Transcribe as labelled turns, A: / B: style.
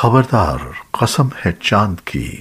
A: خبردار قسم ہے چاند کی۔